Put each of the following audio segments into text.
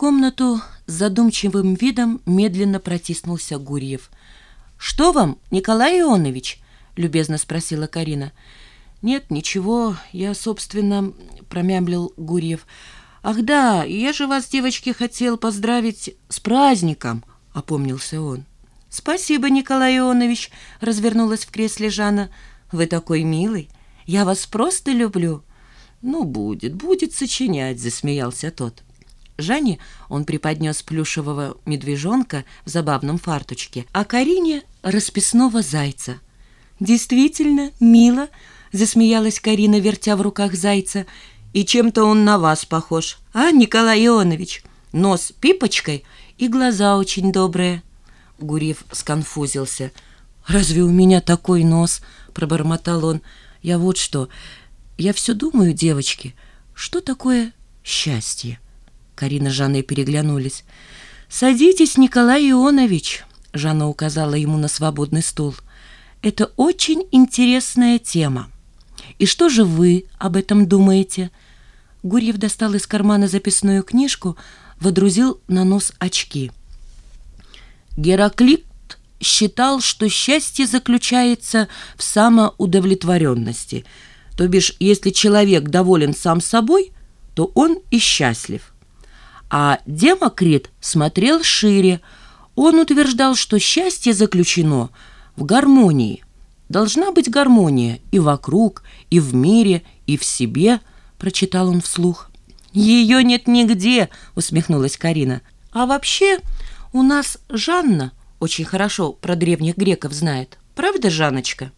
комнату задумчивым видом медленно протиснулся Гурьев. «Что вам, Николай Ионович?» — любезно спросила Карина. «Нет, ничего, я, собственно, — промямлил Гурьев. Ах да, я же вас, девочки, хотел поздравить с праздником!» — опомнился он. «Спасибо, Николай Ионович!» — развернулась в кресле Жанна. «Вы такой милый! Я вас просто люблю!» «Ну, будет, будет сочинять!» — засмеялся тот. Жанне он преподнес плюшевого медвежонка в забавном фарточке, а Карине — расписного зайца. «Действительно, мило!» — засмеялась Карина, вертя в руках зайца. «И чем-то он на вас похож, а, Николай Ионович? Нос пипочкой и глаза очень добрые». Гурьев сконфузился. «Разве у меня такой нос?» — пробормотал он. «Я вот что. Я все думаю, девочки, что такое счастье?» Карина с Жанной переглянулись. «Садитесь, Николай Ионович», — Жанна указала ему на свободный стул. «Это очень интересная тема. И что же вы об этом думаете?» Гурьев достал из кармана записную книжку, водрузил на нос очки. Гераклит считал, что счастье заключается в самоудовлетворенности, то бишь, если человек доволен сам собой, то он и счастлив. А Демокрит смотрел шире. Он утверждал, что счастье заключено в гармонии. Должна быть гармония и вокруг, и в мире, и в себе, прочитал он вслух. Ее нет нигде, усмехнулась Карина. А вообще, у нас Жанна очень хорошо про древних греков знает. Правда, Жанночка?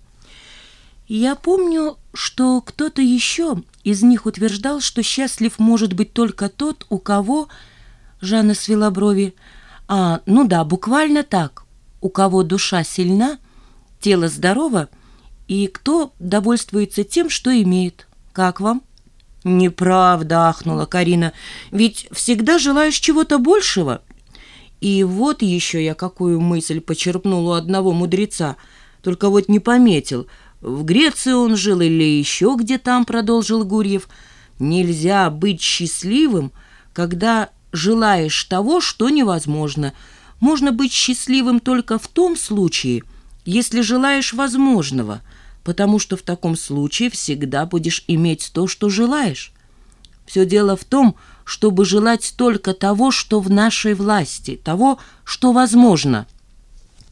Я помню, что кто-то еще из них утверждал, что счастлив может быть только тот, у кого... Жанна свела брови. А, ну да, буквально так. У кого душа сильна, тело здорово, и кто довольствуется тем, что имеет. Как вам? Неправда, ахнула Карина. Ведь всегда желаешь чего-то большего. И вот еще я какую мысль почерпнул у одного мудреца, только вот не пометил — в Греции он жил или еще где там, продолжил Гурьев. Нельзя быть счастливым, когда желаешь того, что невозможно. Можно быть счастливым только в том случае, если желаешь возможного, потому что в таком случае всегда будешь иметь то, что желаешь. Все дело в том, чтобы желать только того, что в нашей власти, того, что возможно.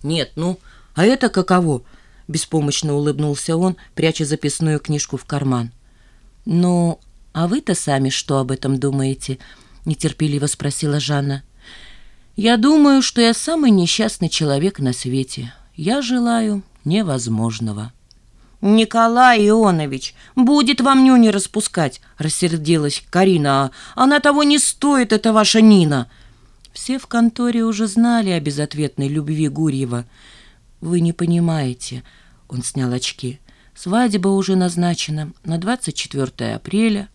Нет, ну, а это каково? Беспомощно улыбнулся он, пряча записную книжку в карман. «Ну, а вы-то сами что об этом думаете?» — нетерпеливо спросила Жанна. «Я думаю, что я самый несчастный человек на свете. Я желаю невозможного». «Николай Ионович, будет вам нюни распускать!» — рассердилась Карина. «Она того не стоит, это ваша Нина!» Все в конторе уже знали о безответной любви Гурьева. «Вы не понимаете», он снял очки. Свадьба уже назначена на 24 апреля.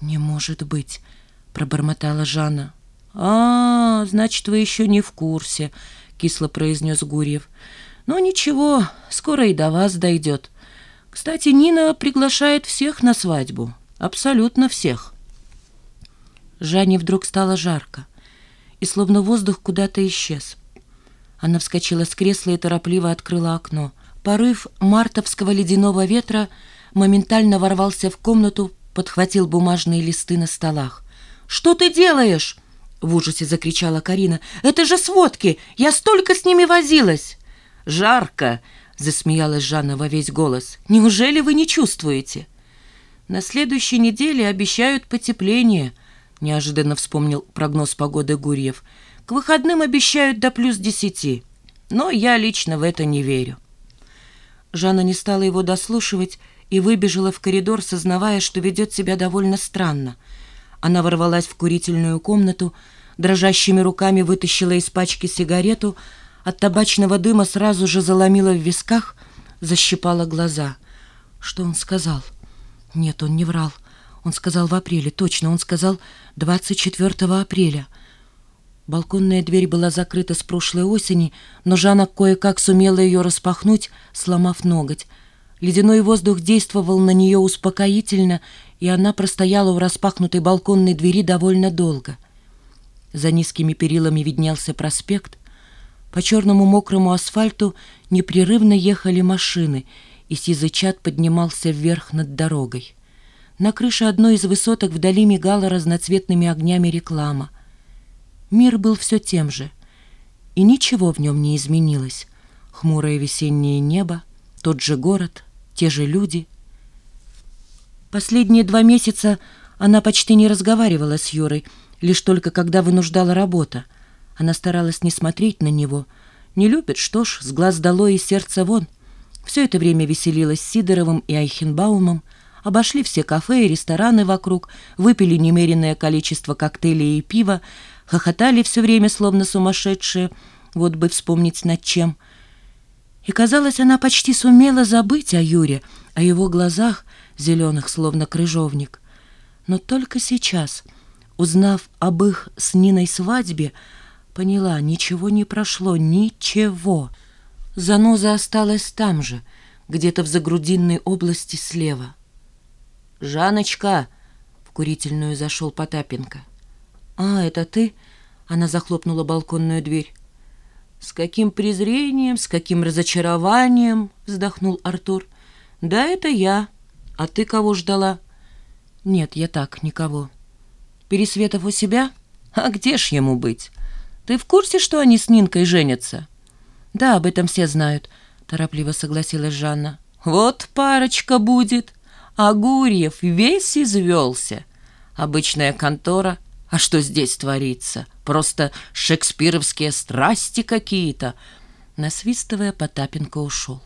«Не может быть», — пробормотала Жанна. «А, значит, вы еще не в курсе», — кисло произнес Гурьев. «Ну ничего, скоро и до вас дойдет. Кстати, Нина приглашает всех на свадьбу. Абсолютно всех». Жанне вдруг стало жарко, и словно воздух куда-то исчез. Она вскочила с кресла и торопливо открыла окно. Порыв мартовского ледяного ветра моментально ворвался в комнату, подхватил бумажные листы на столах. «Что ты делаешь?» — в ужасе закричала Карина. «Это же сводки! Я столько с ними возилась!» «Жарко!» — засмеялась Жанна во весь голос. «Неужели вы не чувствуете?» «На следующей неделе обещают потепление», — неожиданно вспомнил прогноз погоды Гурьев. «К выходным обещают до плюс десяти, но я лично в это не верю». Жанна не стала его дослушивать и выбежала в коридор, сознавая, что ведет себя довольно странно. Она ворвалась в курительную комнату, дрожащими руками вытащила из пачки сигарету, от табачного дыма сразу же заломила в висках, защипала глаза. Что он сказал? Нет, он не врал. Он сказал в апреле, точно, он сказал 24 апреля — Балконная дверь была закрыта с прошлой осени, но Жанна кое-как сумела ее распахнуть, сломав ноготь. Ледяной воздух действовал на нее успокоительно, и она простояла у распахнутой балконной двери довольно долго. За низкими перилами виднелся проспект. По черному мокрому асфальту непрерывно ехали машины, и сизый чад поднимался вверх над дорогой. На крыше одной из высоток вдали мигала разноцветными огнями реклама. Мир был все тем же, и ничего в нем не изменилось. Хмурое весеннее небо, тот же город, те же люди. Последние два месяца она почти не разговаривала с Юрой, лишь только когда вынуждала работа. Она старалась не смотреть на него. Не любит, что ж, с глаз долой и сердца вон. Все это время веселилась с Сидоровым и Айхенбаумом, обошли все кафе и рестораны вокруг, выпили немеренное количество коктейлей и пива, хохотали все время, словно сумасшедшие, вот бы вспомнить над чем. И, казалось, она почти сумела забыть о Юре, о его глазах, зеленых, словно крыжовник. Но только сейчас — Узнав об их с Ниной свадьбе, поняла, ничего не прошло, ничего. Заноза осталась там же, где-то в загрудинной области слева. «Жаночка!» — в курительную зашел Потапенко. «А, это ты?» — она захлопнула балконную дверь. «С каким презрением, с каким разочарованием!» — вздохнул Артур. «Да, это я. А ты кого ждала?» «Нет, я так, никого». Пересветов у себя? А где ж ему быть? Ты в курсе, что они с Нинкой женятся? Да, об этом все знают, торопливо согласилась Жанна. Вот парочка будет. А Гурьев весь извелся. Обычная контора. А что здесь творится? Просто шекспировские страсти какие-то. Насвистывая, Потапенко ушел.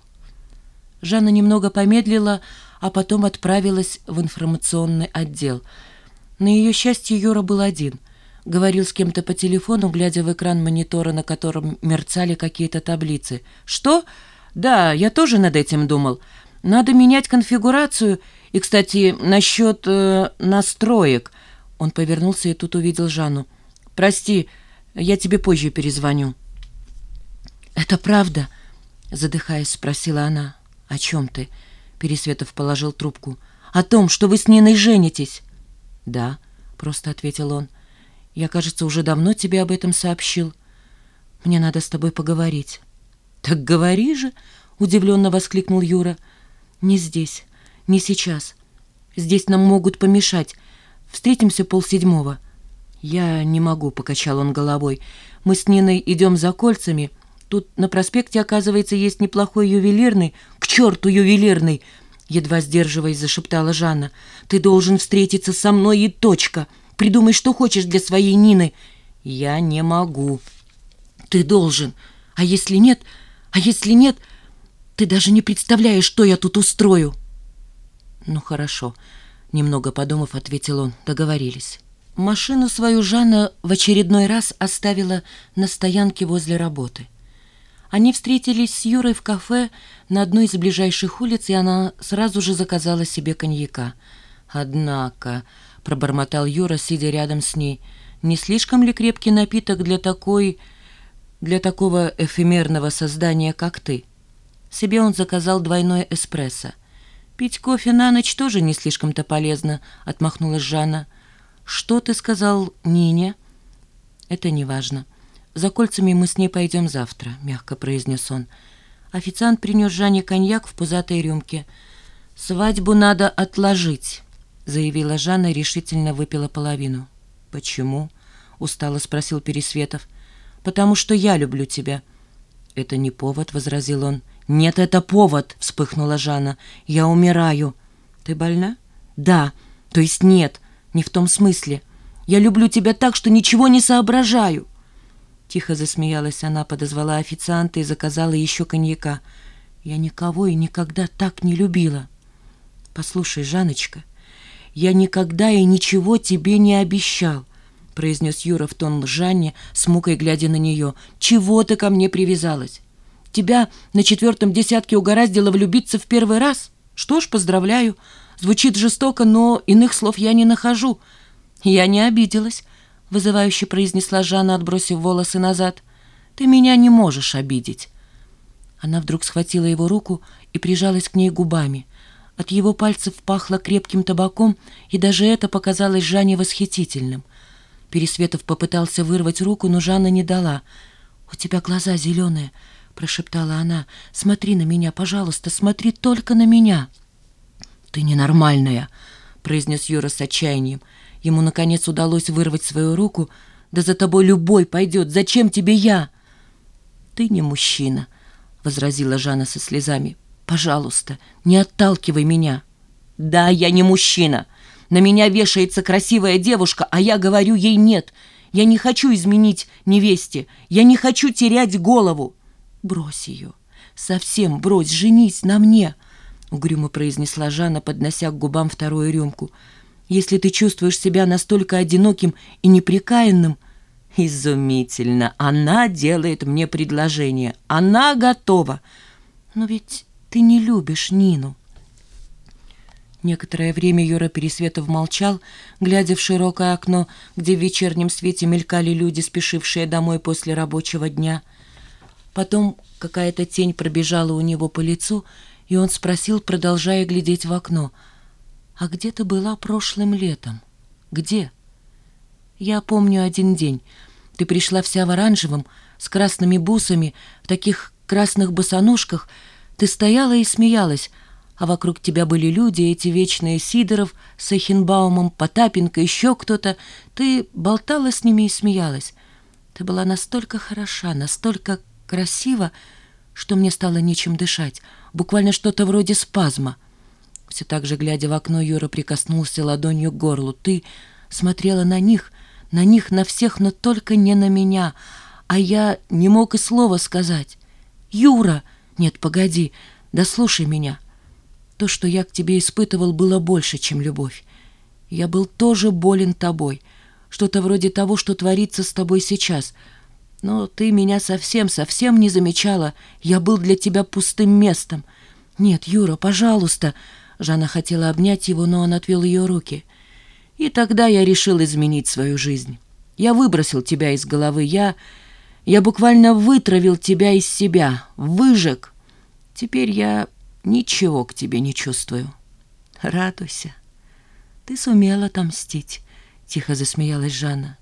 Жанна немного помедлила, а потом отправилась в информационный отдел — на ее счастье Юра был один. Говорил с кем-то по телефону, глядя в экран монитора, на котором мерцали какие-то таблицы. «Что? Да, я тоже над этим думал. Надо менять конфигурацию. И, кстати, насчет э, настроек». Он повернулся и тут увидел Жанну. «Прости, я тебе позже перезвоню». «Это правда?» — задыхаясь, спросила она. «О чем ты?» — Пересветов положил трубку. «О том, что вы с Ниной женитесь». «Да», — просто ответил он. «Я, кажется, уже давно тебе об этом сообщил. Мне надо с тобой поговорить». «Так говори же!» — удивленно воскликнул Юра. «Не здесь, не сейчас. Здесь нам могут помешать. Встретимся полседьмого». «Я не могу», — покачал он головой. «Мы с Ниной идем за кольцами. Тут на проспекте, оказывается, есть неплохой ювелирный. К черту ювелирный!» едва сдерживаясь, зашептала Жанна. «Ты должен встретиться со мной и точка. Придумай, что хочешь для своей Нины». «Я не могу». «Ты должен. А если нет? А если нет? Ты даже не представляешь, что я тут устрою». «Ну, хорошо», — немного подумав, ответил он. «Договорились». Машину свою Жанна в очередной раз оставила на стоянке возле работы. Они встретились с Юрой в кафе на одной из ближайших улиц, и она сразу же заказала себе коньяка. «Однако», — пробормотал Юра, сидя рядом с ней, — «не слишком ли крепкий напиток для такой... для такого эфемерного создания, как ты?» Себе он заказал двойной эспрессо. «Пить кофе на ночь тоже не слишком-то полезно», — отмахнулась Жанна. «Что ты сказал Нине?» «Это не важно. «За кольцами мы с ней пойдем завтра», — мягко произнес он. Официант принес Жанне коньяк в пузатой рюмке. «Свадьбу надо отложить», — заявила Жанна и решительно выпила половину. «Почему?» — устало спросил Пересветов. «Потому что я люблю тебя». «Это не повод», — возразил он. «Нет, это повод», — вспыхнула Жанна. «Я умираю». «Ты больна?» «Да. То есть нет. Не в том смысле. Я люблю тебя так, что ничего не соображаю». Тихо засмеялась она, подозвала официанта и заказала еще коньяка. «Я никого и никогда так не любила». «Послушай, Жаночка, я никогда и ничего тебе не обещал», произнес Юра в тон Жанне, с мукой глядя на нее. «Чего ты ко мне привязалась? Тебя на четвертом десятке угораздило влюбиться в первый раз? Что ж, поздравляю. Звучит жестоко, но иных слов я не нахожу. Я не обиделась» вызывающе произнесла Жанна, отбросив волосы назад. «Ты меня не можешь обидеть». Она вдруг схватила его руку и прижалась к ней губами. От его пальцев пахло крепким табаком, и даже это показалось Жанне восхитительным. Пересветов попытался вырвать руку, но Жанна не дала. «У тебя глаза зеленые», — прошептала она. «Смотри на меня, пожалуйста, смотри только на меня». «Ты ненормальная», — произнес Юра с отчаянием. Ему, наконец, удалось вырвать свою руку. «Да за тобой любой пойдет. Зачем тебе я?» «Ты не мужчина», — возразила Жанна со слезами. «Пожалуйста, не отталкивай меня». «Да, я не мужчина. На меня вешается красивая девушка, а я говорю ей нет. Я не хочу изменить невесте. Я не хочу терять голову». «Брось ее. Совсем брось. Женись на мне», — угрюмо произнесла Жанна, поднося к губам вторую рюмку. «Если ты чувствуешь себя настолько одиноким и неприкаянным...» «Изумительно! Она делает мне предложение. Она готова!» «Но ведь ты не любишь Нину». Некоторое время Юра Пересветов молчал, глядя в широкое окно, где в вечернем свете мелькали люди, спешившие домой после рабочего дня. Потом какая-то тень пробежала у него по лицу, и он спросил, продолжая глядеть в окно, «А где ты была прошлым летом? Где?» «Я помню один день. Ты пришла вся в оранжевом, с красными бусами, в таких красных босоножках. Ты стояла и смеялась, а вокруг тебя были люди, эти вечные Сидоров с Эхенбаумом, Потапенко, еще кто-то. Ты болтала с ними и смеялась. Ты была настолько хороша, настолько красива, что мне стало нечем дышать, буквально что-то вроде спазма. Все так же, глядя в окно, Юра прикоснулся ладонью к горлу. Ты смотрела на них, на них, на всех, но только не на меня, а я не мог и слова сказать. «Юра!» «Нет, погоди, да слушай меня!» То, что я к тебе испытывал, было больше, чем любовь. Я был тоже болен тобой. Что-то вроде того, что творится с тобой сейчас. Но ты меня совсем-совсем не замечала. Я был для тебя пустым местом. Нет, Юра, пожалуйста. Жанна хотела обнять его, но он отвел ее руки. И тогда я решил изменить свою жизнь. Я выбросил тебя из головы. Я... Я буквально вытравил тебя из себя, выжег. Теперь я ничего к тебе не чувствую. Радуйся. Ты сумела отомстить, тихо засмеялась Жанна.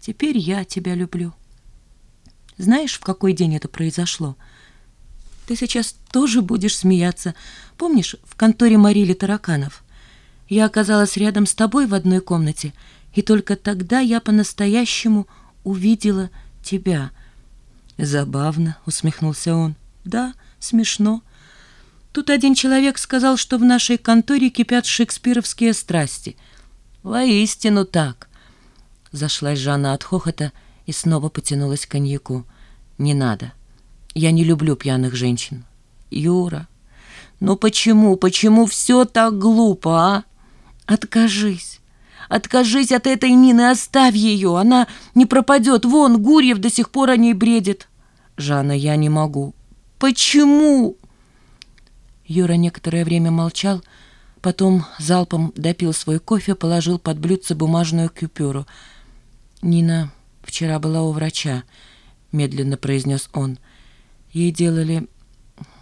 Теперь я тебя люблю. Знаешь, в какой день это произошло? Ты сейчас тоже будешь смеяться. Помнишь, в конторе морили тараканов? Я оказалась рядом с тобой в одной комнате, и только тогда я по-настоящему увидела тебя. Забавно, усмехнулся он. Да, смешно. Тут один человек сказал, что в нашей конторе кипят шекспировские страсти. Воистину так. Зашлась Жанна от хохота и снова потянулась к коньяку. Не надо. Я не люблю пьяных женщин. Юра, ну почему, почему все так глупо, а? Откажись. Откажись от этой Нины, оставь ее. Она не пропадет. Вон, Гурьев до сих пор о ней бредит. Жанна, я не могу. Почему? Юра некоторое время молчал, потом залпом допил свой кофе, положил под блюдце бумажную купюру. «Нина вчера была у врача», — медленно произнес он. «Ей делали...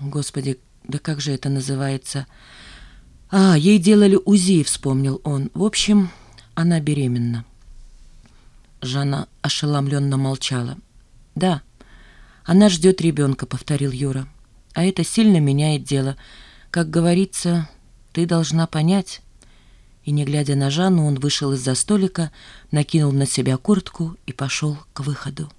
Господи, да как же это называется?» «А, ей делали УЗИ», — вспомнил он. «В общем, она беременна». Жанна ошеломленно молчала. «Да, она ждет ребенка», — повторил Юра а это сильно меняет дело. Как говорится, ты должна понять». И, не глядя на Жанну, он вышел из-за столика, накинул на себя куртку и пошел к выходу.